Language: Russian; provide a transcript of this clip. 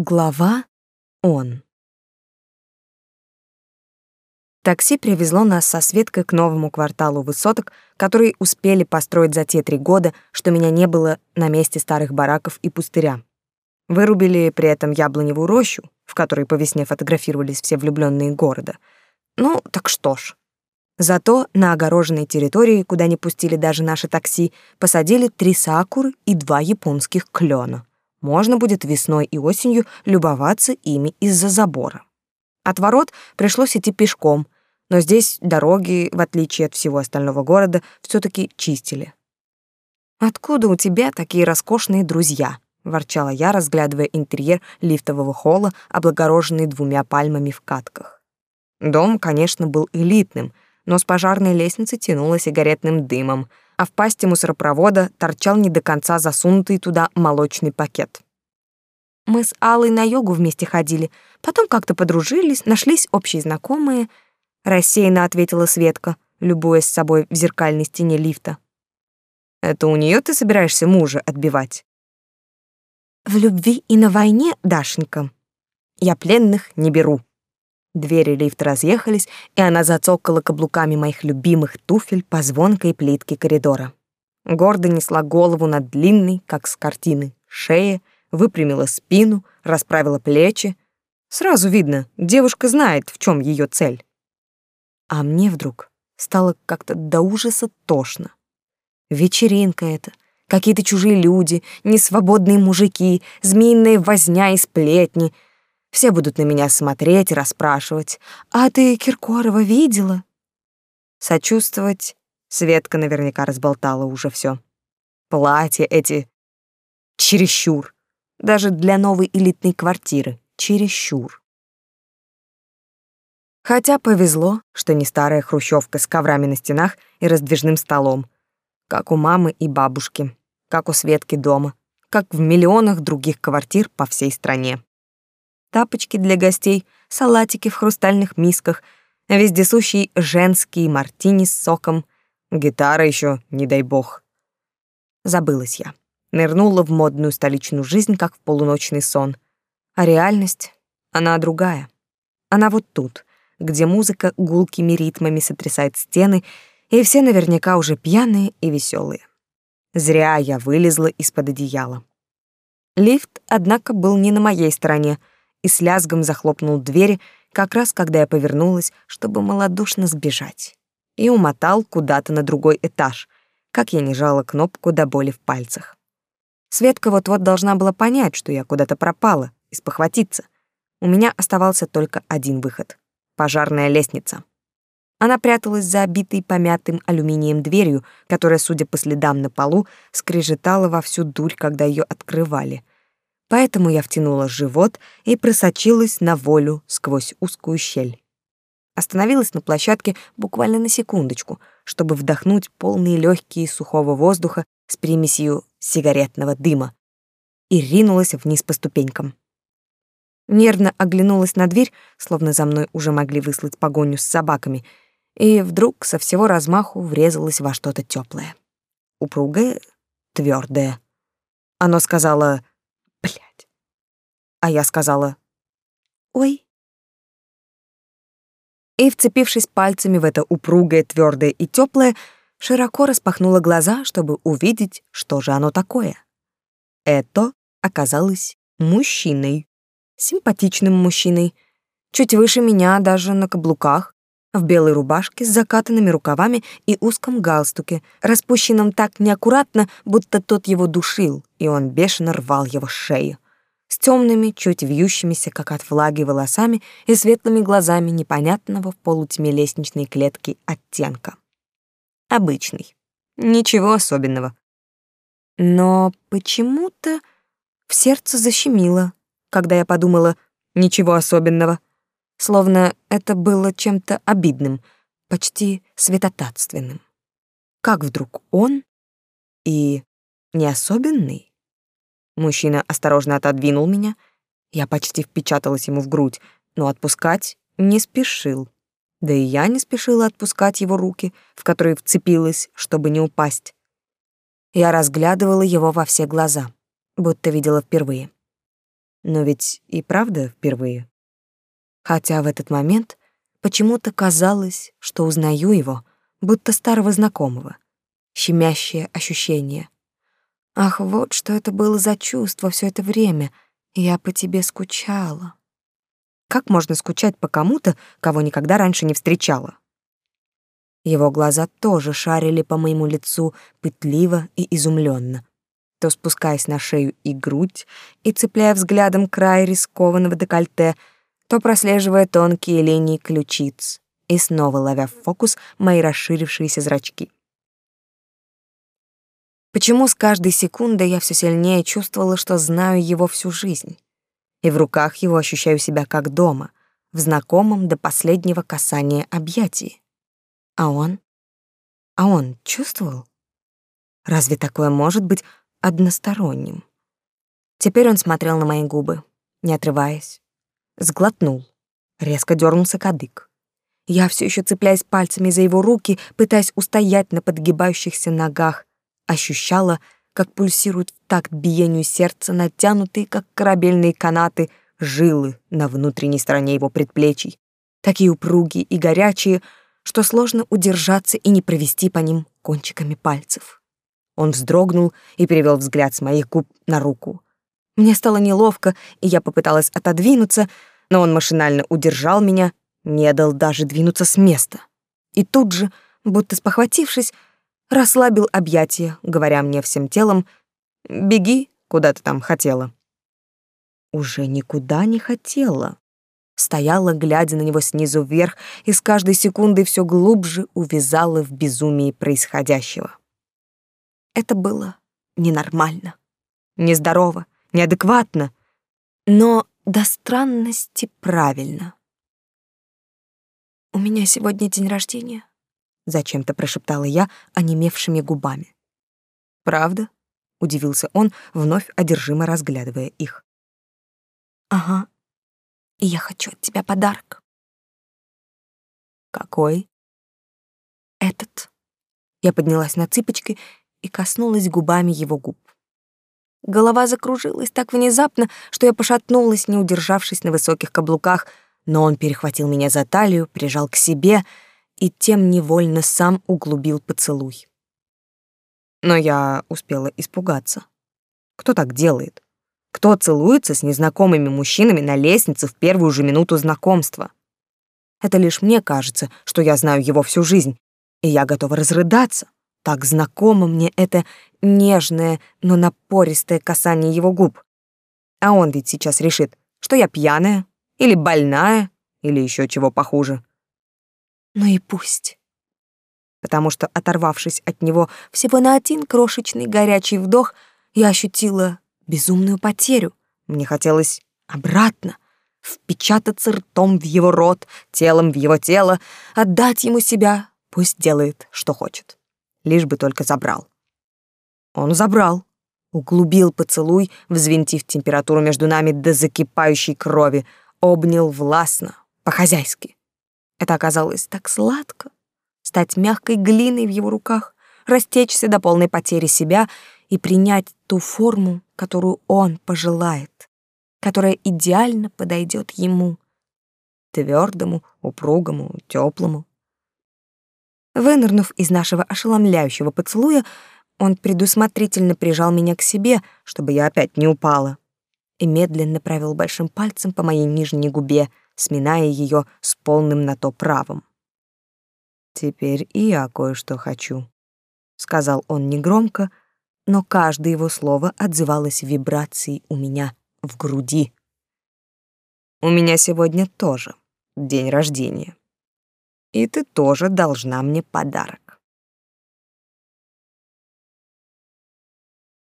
Глава «Он». Такси привезло нас со Светкой к новому кварталу высоток, которые успели построить за те три года, что меня не было на месте старых бараков и пустыря. Вырубили при этом яблоневую рощу, в которой по весне фотографировались все влюбленные города. Ну, так что ж. Зато на огороженной территории, куда не пустили даже наши такси, посадили три сакуры и два японских клена можно будет весной и осенью любоваться ими из-за забора. От ворот пришлось идти пешком, но здесь дороги, в отличие от всего остального города, все таки чистили. «Откуда у тебя такие роскошные друзья?» — ворчала я, разглядывая интерьер лифтового холла, облагороженный двумя пальмами в катках. Дом, конечно, был элитным, но с пожарной лестницы тянуло сигаретным дымом — а в пасти мусоропровода торчал не до конца засунутый туда молочный пакет. Мы с Аллой на йогу вместе ходили, потом как-то подружились, нашлись общие знакомые, рассеянно ответила Светка, любуясь собой в зеркальной стене лифта. Это у нее ты собираешься мужа отбивать? В любви и на войне, Дашенька, я пленных не беру. Двери лифта разъехались, и она зацокала каблуками моих любимых туфель по звонкой плитке коридора. Гордо несла голову над длинной, как с картины, шее, выпрямила спину, расправила плечи. Сразу видно, девушка знает, в чем ее цель. А мне вдруг стало как-то до ужаса тошно. Вечеринка это, какие-то чужие люди, несвободные мужики, змеиная возня и сплетни — все будут на меня смотреть и расспрашивать. «А ты Киркорова видела?» Сочувствовать Светка наверняка разболтала уже все. Платья эти чересчур. Даже для новой элитной квартиры чересчур. Хотя повезло, что не старая хрущевка с коврами на стенах и раздвижным столом, как у мамы и бабушки, как у Светки дома, как в миллионах других квартир по всей стране тапочки для гостей, салатики в хрустальных мисках, вездесущий женский мартини с соком, гитара еще, не дай бог. Забылась я. Нырнула в модную столичную жизнь, как в полуночный сон. А реальность, она другая. Она вот тут, где музыка гулкими ритмами сотрясает стены, и все наверняка уже пьяные и веселые. Зря я вылезла из-под одеяла. Лифт, однако, был не на моей стороне — и с лязгом захлопнул двери, как раз когда я повернулась, чтобы малодушно сбежать, и умотал куда-то на другой этаж, как я не жала кнопку до боли в пальцах. Светка вот-вот должна была понять, что я куда-то пропала, и спохватиться. У меня оставался только один выход — пожарная лестница. Она пряталась за обитой помятым алюминием дверью, которая, судя по следам на полу, скрежетала во всю дурь, когда ее открывали — Поэтому я втянула живот и просочилась на волю сквозь узкую щель. Остановилась на площадке буквально на секундочку, чтобы вдохнуть полные легкие сухого воздуха с примесью сигаретного дыма, и ринулась вниз по ступенькам. Нервно оглянулась на дверь, словно за мной уже могли выслать погоню с собаками, и вдруг со всего размаху врезалась во что-то теплое, упругое, твердое. Оно сказала. А я сказала «Ой». И, вцепившись пальцами в это упругое, твердое и теплое, широко распахнула глаза, чтобы увидеть, что же оно такое. Это оказалось мужчиной. Симпатичным мужчиной. Чуть выше меня даже на каблуках, в белой рубашке с закатанными рукавами и узком галстуке, распущенном так неаккуратно, будто тот его душил, и он бешено рвал его шею. С темными, чуть вьющимися, как от влаги, волосами и светлыми глазами непонятного в полутьме лестничной клетки оттенка. Обычный. Ничего особенного. Но почему-то в сердце защемило, когда я подумала «ничего особенного», словно это было чем-то обидным, почти святотатственным. Как вдруг он и не особенный? Мужчина осторожно отодвинул меня, я почти впечаталась ему в грудь, но отпускать не спешил. Да и я не спешила отпускать его руки, в которые вцепилась, чтобы не упасть. Я разглядывала его во все глаза, будто видела впервые. но ведь и правда впервые. Хотя в этот момент почему-то казалось, что узнаю его, будто старого знакомого. Щемящее ощущение. Ах, вот что это было за чувство все это время. Я по тебе скучала. Как можно скучать по кому-то, кого никогда раньше не встречала? Его глаза тоже шарили по моему лицу пытливо и изумленно, то спускаясь на шею и грудь и цепляя взглядом край рискованного декольте, то прослеживая тонкие линии ключиц и снова ловя в фокус мои расширившиеся зрачки. Почему с каждой секундой я все сильнее чувствовала, что знаю его всю жизнь? И в руках его ощущаю себя как дома, в знакомом до последнего касания объятии. А он? А он чувствовал? Разве такое может быть односторонним? Теперь он смотрел на мои губы, не отрываясь. Сглотнул, резко дернулся кадык. Я все еще цепляясь пальцами за его руки, пытаясь устоять на подгибающихся ногах, ощущала, как пульсируют в такт биению сердца натянутые, как корабельные канаты, жилы на внутренней стороне его предплечий, такие упругие и горячие, что сложно удержаться и не провести по ним кончиками пальцев. Он вздрогнул и перевел взгляд с моих губ на руку. Мне стало неловко, и я попыталась отодвинуться, но он машинально удержал меня, не дал даже двинуться с места. И тут же, будто спохватившись, расслабил объятия, говоря мне всем телом «Беги, куда ты там хотела». Уже никуда не хотела. Стояла, глядя на него снизу вверх, и с каждой секундой все глубже увязала в безумии происходящего. Это было ненормально, нездорово, неадекватно, но до странности правильно. «У меня сегодня день рождения», зачем-то прошептала я онемевшими губами. Правда? удивился он, вновь одержимо разглядывая их. Ага. И я хочу от тебя подарок. Какой? Этот. Я поднялась на цыпочки и коснулась губами его губ. Голова закружилась так внезапно, что я пошатнулась, не удержавшись на высоких каблуках, но он перехватил меня за талию, прижал к себе — и тем невольно сам углубил поцелуй. Но я успела испугаться. Кто так делает? Кто целуется с незнакомыми мужчинами на лестнице в первую же минуту знакомства? Это лишь мне кажется, что я знаю его всю жизнь, и я готова разрыдаться. Так знакомо мне это нежное, но напористое касание его губ. А он ведь сейчас решит, что я пьяная или больная, или еще чего похуже. Ну и пусть. Потому что, оторвавшись от него всего на один крошечный горячий вдох, я ощутила безумную потерю. Мне хотелось обратно, впечататься ртом в его рот, телом в его тело, отдать ему себя, пусть делает, что хочет. Лишь бы только забрал. Он забрал, углубил поцелуй, взвинтив температуру между нами до закипающей крови, обнял властно, по-хозяйски. Это оказалось так сладко. Стать мягкой глиной в его руках, растечься до полной потери себя и принять ту форму, которую он пожелает, которая идеально подойдет ему, твердому, упругому, теплому. Вынырнув из нашего ошеломляющего поцелуя, он предусмотрительно прижал меня к себе, чтобы я опять не упала, и медленно провел большим пальцем по моей нижней губе, сминая ее с полным на то правом. «Теперь и я кое-что хочу», — сказал он негромко, но каждое его слово отзывалось вибрацией у меня в груди. «У меня сегодня тоже день рождения, и ты тоже должна мне подарок».